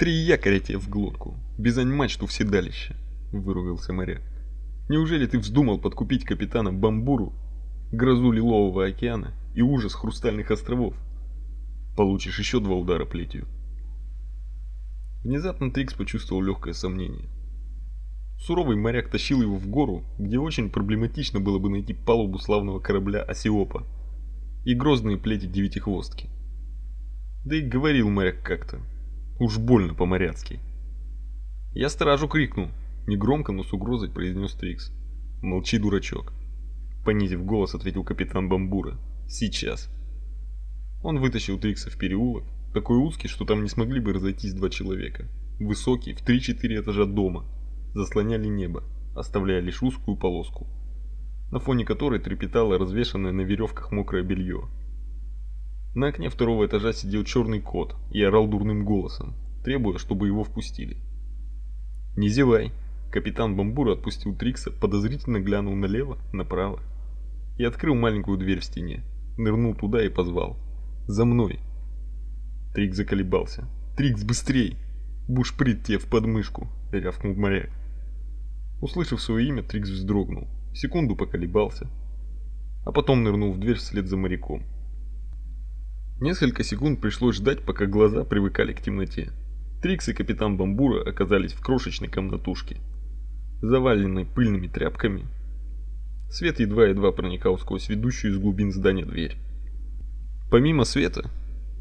Три якоря тебе в глотку, бизань мачту в седалище, выругался моряк. Неужели ты вздумал подкупить капитана Бамбуру, грозу Лилового океана и ужас Хрустальных островов? Получишь еще два удара плетью. Внезапно Трикс почувствовал легкое сомнение. Суровый моряк тащил его в гору, где очень проблематично было бы найти палубу славного корабля Осиопа и грозные плети девятихвостки. Да и говорил моряк как-то, уж больно по-моряцки. Я стражу крикну, негромко, но с угрозой произнес Трикс. Молчи, дурачок, понизив голос, ответил капитан Бамбура. Сейчас. Он вытащил Трикса в переулок, такой узкий, что там не смогли бы разойтись два человека. Высокий, в 3-4 этажа дома, заслоняли небо, оставляя лишь узкую полоску, на фоне которой трепетало развешанное на веревках мокрое белье. На окне второго этажа сидел черный кот и орал дурным голосом, требуя, чтобы его впустили. «Не зевай!» Капитан Бамбура отпустил Трикса, подозрительно глянул налево, направо и открыл маленькую дверь в стене, нырнул туда и позвал. «За мной!» Трикс заколебался. «Трикс, быстрей! Бушприт тебе в подмышку!» — рявкнул моряк. Услышав свое имя, Трикс вздрогнул, секунду поколебался, а потом нырнул в дверь вслед за моряком. Несколько секунд пришлось ждать, пока глаза привыкали к темноте. Трикс и капитан Бамбура оказались в крошечной комнатушке, заваленной пыльными тряпками. Свет едва-едва проникал сквозь ведущую из глубин здания дверь. Помимо света,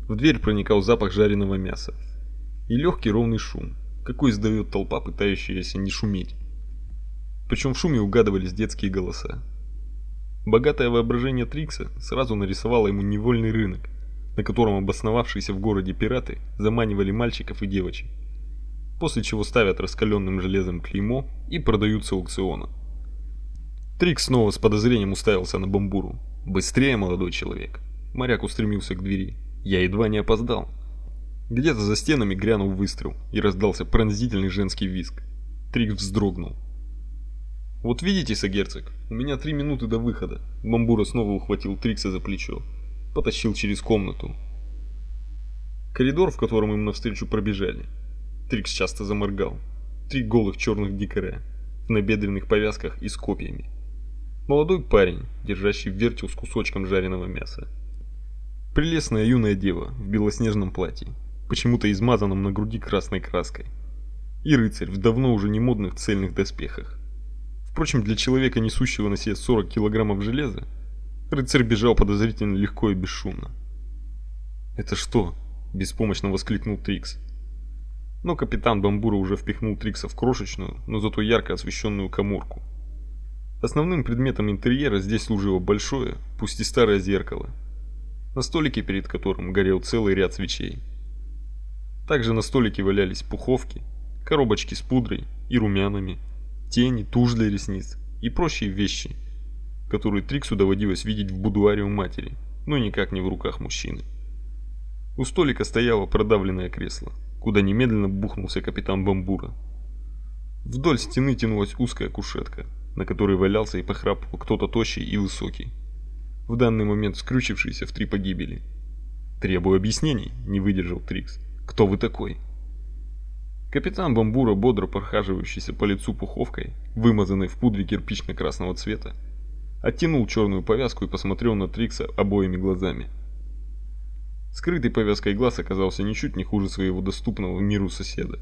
в дверь проникал запах жареного мяса и легкий ровный шум, какой издает толпа, пытающаяся не шуметь. Причем в шуме угадывались детские голоса. Богатое воображение Трикса сразу нарисовало ему невольный рынок, на котором обосновавшиеся в городе пираты заманивали мальчиков и девочек, после чего ставят раскаленным железом клеймо и продают с аукциона. Трикс снова с подозрением уставился на бамбуру. «Быстрее, молодой человек!» Моряк устремился к двери. Я едва не опоздал. Где-то за стенами грянул выстрел и раздался пронзительный женский визг. Трикс вздрогнул. Вот видите, сагерцог, у меня три минуты до выхода. Бамбура снова ухватил Трикса за плечо, потащил через комнату. Коридор, в котором им навстречу пробежали. Трикс часто заморгал. Три голых черных дикаря в набедренных повязках и с копьями. Молодой парень, держащий вертел с кусочком жареного мяса. Прелестная юная дева в белоснежном платье, почему-то измазанном на груди красной краской. И рыцарь в давно уже не модных цельных доспехах. Впрочем, для человека, несущего на себе 40 килограммов железа, рыцарь бежал подозрительно легко и бесшумно. «Это что?» – беспомощно воскликнул Трикс. Но капитан Бамбура уже впихнул Трикса в крошечную, но зато ярко освещенную каморку. Основным предметом интерьера здесь служило большое, пусть и старое зеркало – на столике перед которым горел целый ряд свечей. Также на столике валялись пуховки, коробочки с пудрой и румянами, тени, тушь для ресниц и прочие вещи, которые Триксу доводилось видеть в будуаре у матери, но никак не в руках мужчины. У столика стояло продавленное кресло, куда немедленно бухнулся капитан Бамбура. Вдоль стены тянулась узкая кушетка, на которой валялся и похрапывал кто-то тощий и высокий в данный момент скрючившийся в три погибели. «Требую объяснений», — не выдержал Трикс. «Кто вы такой?» Капитан Бамбура, бодро прохаживающийся по лицу пуховкой, вымазанной в пудре кирпично-красного цвета, оттянул черную повязку и посмотрел на Трикса обоими глазами. Скрытый повязкой глаз оказался ничуть не хуже своего доступного миру соседа.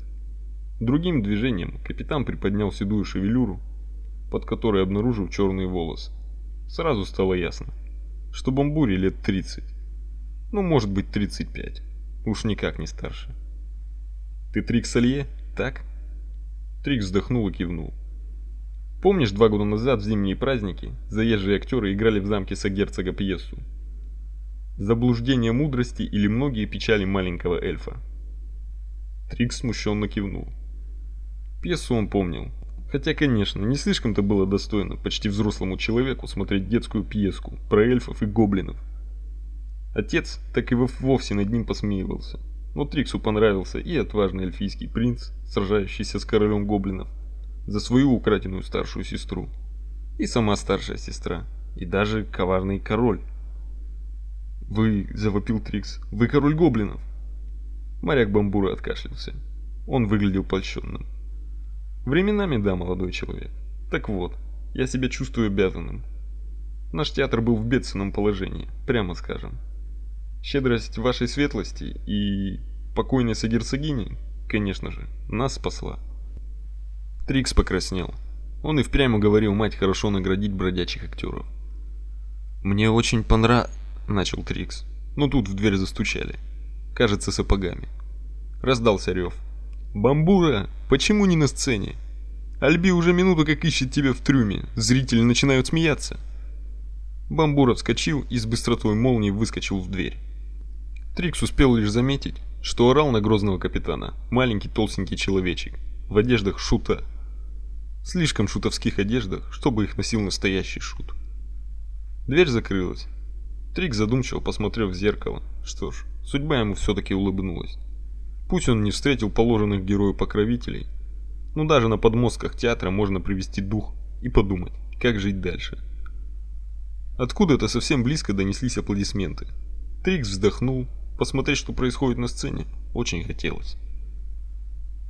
Другим движением капитан приподнял седую шевелюру, под которой обнаружил черные волосы. Сразу стало ясно, что Бамбуре лет 30. Ну, может быть, 35. Уж никак не старше. Ты Трикс Алье, так? Трикс вздохнул и кивнул. Помнишь, два года назад в зимние праздники заезжие актеры играли в замке Сагерцога пьесу? Заблуждение мудрости или многие печали маленького эльфа? Трикс смущенно кивнул. Пьесу он помнил, Хотя, конечно, не слишком-то было достойно почти взрослому человеку смотреть детскую пьеску про эльфов и гоблинов. Отец так и вовсе над ним посмеивался. Но Триксу понравился и отважный эльфийский принц, сражающийся с королем гоблинов, за свою украденную старшую сестру, и сама старшая сестра, и даже коварный король. «Вы», — завопил Трикс, — «вы король гоблинов!» Моряк Бамбура откашлялся. Он выглядел польщенным. Временами да, молодой человек. Так вот, я себя чувствую обязанным. Наш театр был в бедственном положении, прямо скажем. Щедрость вашей светлости и покойной сагерцогини, конечно же, нас спасла. Трикс покраснел. Он и впрямь говорил мать хорошо наградить бродячих актеров. «Мне очень понрав...» — начал Трикс. Но тут в дверь застучали. Кажется, сапогами. Раздался рев. «Бамбура, почему не на сцене? Альби уже минуту как ищет тебя в трюме. Зрители начинают смеяться». Бамбура вскочил и с быстротой молнии выскочил в дверь. Трикс успел лишь заметить, что орал на грозного капитана маленький толстенький человечек в одеждах шута. Слишком шутовских одеждах, чтобы их носил настоящий шут. Дверь закрылась. Трик задумчиво посмотрел в зеркало. Что ж, судьба ему все-таки улыбнулась. Пусть он не встретил положенных герою покровителей, но даже на подмостках театра можно привести дух и подумать, как жить дальше. Откуда-то совсем близко донеслись аплодисменты. Трикс вздохнул, посмотреть, что происходит на сцене, очень хотелось.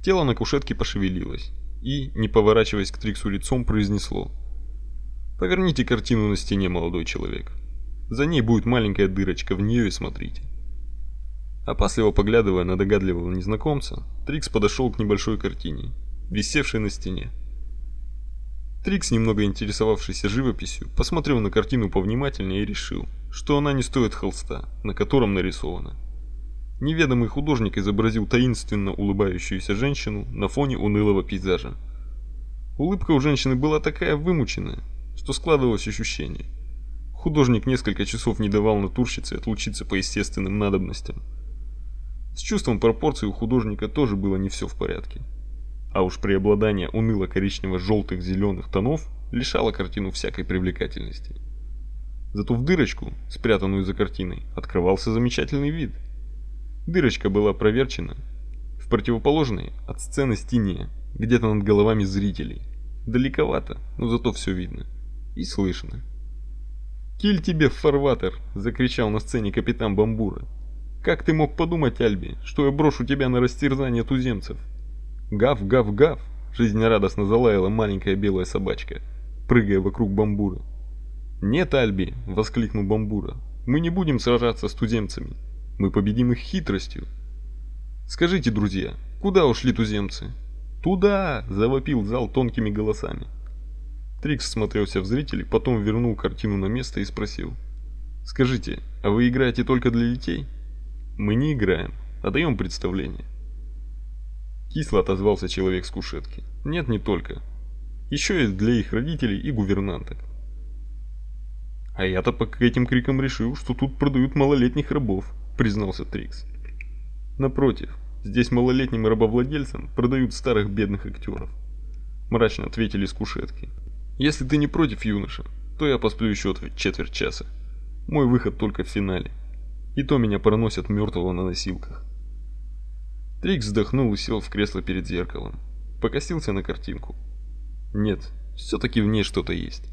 Тело на кушетке пошевелилось и, не поворачиваясь к Триксу лицом, произнесло: "Поверните картину на стене, молодой человек. За ней будет маленькая дырочка, в нее и смотрите". Опасливо поглядывая на догадливого незнакомца, Трикс подошел к небольшой картине, висевшей на стене. Трикс, немного интересовавшийся живописью, посмотрел на картину повнимательнее и решил, что она не стоит холста, на котором нарисована. Неведомый художник изобразил таинственно улыбающуюся женщину на фоне унылого пейзажа. Улыбка у женщины была такая вымученная, что складывалось ощущение. Художник несколько часов не давал натурщице отлучиться по естественным надобностям. С чувством пропорций у художника тоже было не все в порядке а уж преобладание уныло-коричнево-желтых зеленых тонов лишало картину всякой привлекательности. Зато в дырочку, спрятанную за картиной, открывался замечательный вид. Дырочка была проверчена в противоположной от сцены стене, где-то над головами зрителей. Далековато, но зато все видно и слышно. «Киль тебе фарватер!» — закричал на сцене капитан Бамбура. «Как ты мог подумать, Альби, что я брошу тебя на растерзание туземцев?» Гав, гав, гав, жизнерадостно залаяла маленькая белая собачка, прыгая вокруг бамбура. Нет, Альби, воскликнул бамбура. Мы не будем сражаться с туземцами. Мы победим их хитростью. Скажите, друзья, куда ушли туземцы? Туда, завопил зал тонкими голосами. Трикс смотрелся в зрителей, потом вернул картину на место и спросил: "Скажите, а вы играете только для детей?" "Мы не играем, а даем представление". Кисло отозвался человек с кушетки. Нет, не только. Еще и для их родителей и гувернанток. А я-то по этим крикам решил, что тут продают малолетних рабов, признался Трикс. Напротив, здесь малолетним рабовладельцам продают старых бедных актеров. Мрачно ответили с кушетки. Если ты не против, юноша, то я посплю еще четверть часа. Мой выход только в финале. И то меня проносят мертвого на носилках. Трикс вздохнул и сел в кресло перед зеркалом. Покосился на картинку. Нет, все-таки в ней что-то есть.